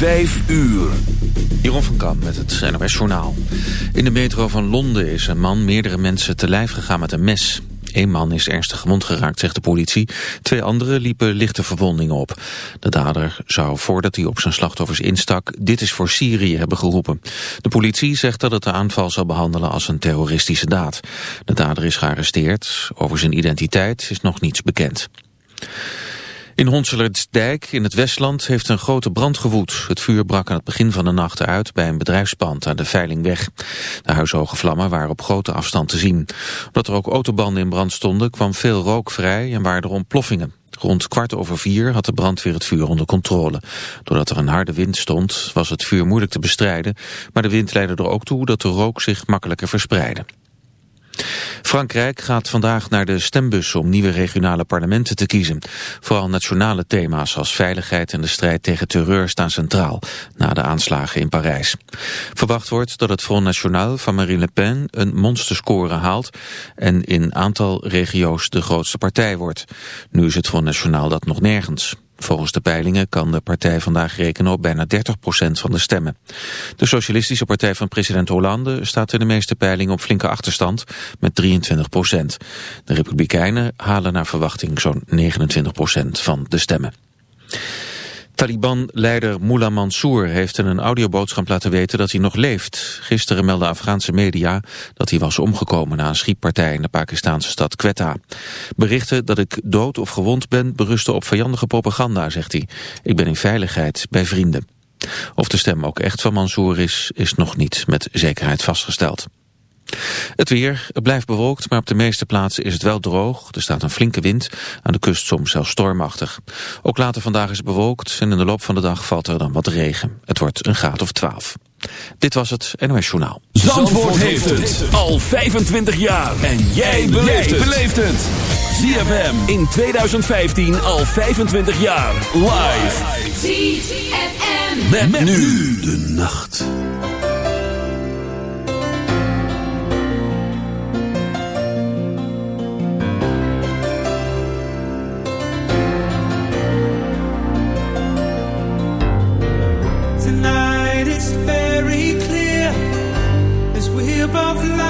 Vijf uur. Jeroen van Kam met het NOS Journaal. In de metro van Londen is een man meerdere mensen te lijf gegaan met een mes. Eén man is ernstig gewond geraakt, zegt de politie. Twee anderen liepen lichte verwondingen op. De dader zou, voordat hij op zijn slachtoffers instak, dit is voor Syrië hebben geroepen. De politie zegt dat het de aanval zal behandelen als een terroristische daad. De dader is gearresteerd. Over zijn identiteit is nog niets bekend. In Honselerdijk in het Westland heeft een grote brand gewoed. Het vuur brak aan het begin van de nacht uit bij een bedrijfspand aan de Veilingweg. De huishoge vlammen waren op grote afstand te zien. Omdat er ook autobanden in brand stonden kwam veel rook vrij en waren er ontploffingen. Rond kwart over vier had de brandweer het vuur onder controle. Doordat er een harde wind stond was het vuur moeilijk te bestrijden, maar de wind leidde er ook toe dat de rook zich makkelijker verspreidde. Frankrijk gaat vandaag naar de stembus om nieuwe regionale parlementen te kiezen. Vooral nationale thema's als veiligheid en de strijd tegen terreur staan centraal, na de aanslagen in Parijs. Verwacht wordt dat het Front National van Marine Le Pen een monsterscore haalt en in aantal regio's de grootste partij wordt. Nu is het Front National dat nog nergens. Volgens de peilingen kan de partij vandaag rekenen op bijna 30% van de stemmen. De socialistische partij van president Hollande staat in de meeste peilingen op flinke achterstand met 23%. De republikeinen halen naar verwachting zo'n 29% van de stemmen. Taliban-leider Mullah Mansour heeft in een audioboodschap laten weten dat hij nog leeft. Gisteren meldden Afghaanse media dat hij was omgekomen na een schietpartij in de Pakistanse stad Quetta. Berichten dat ik dood of gewond ben berusten op vijandige propaganda, zegt hij. Ik ben in veiligheid bij vrienden. Of de stem ook echt van Mansour is, is nog niet met zekerheid vastgesteld. Het weer, het blijft bewolkt, maar op de meeste plaatsen is het wel droog. Er staat een flinke wind, aan de kust soms zelfs stormachtig. Ook later vandaag is het bewolkt en in de loop van de dag valt er dan wat regen. Het wordt een graad of 12. Dit was het NOS Journaal. Zandvoort, heeft het al 25 jaar. En jij beleeft het. ZFM in 2015 al 25 jaar. Live. ZFM. met nu de nacht. we above the line.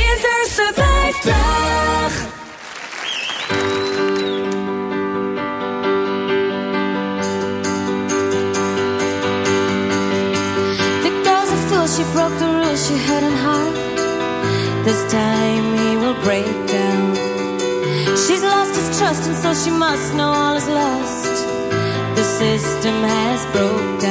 she hadn't heard. This time he will break down. She's lost his trust, and so she must know all is lost. The system has broken.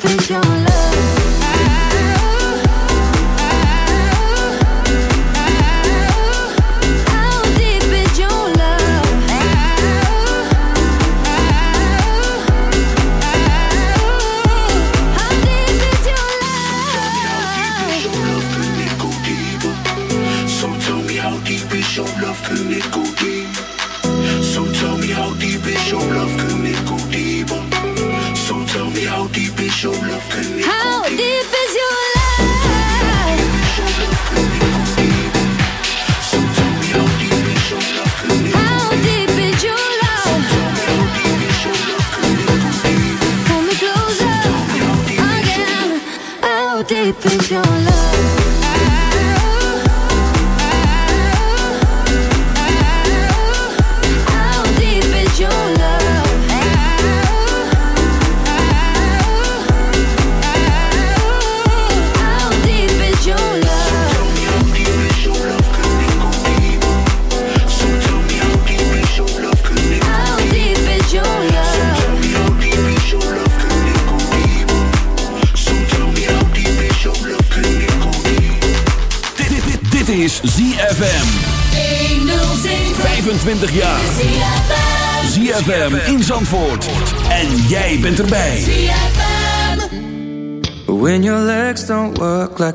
Think you're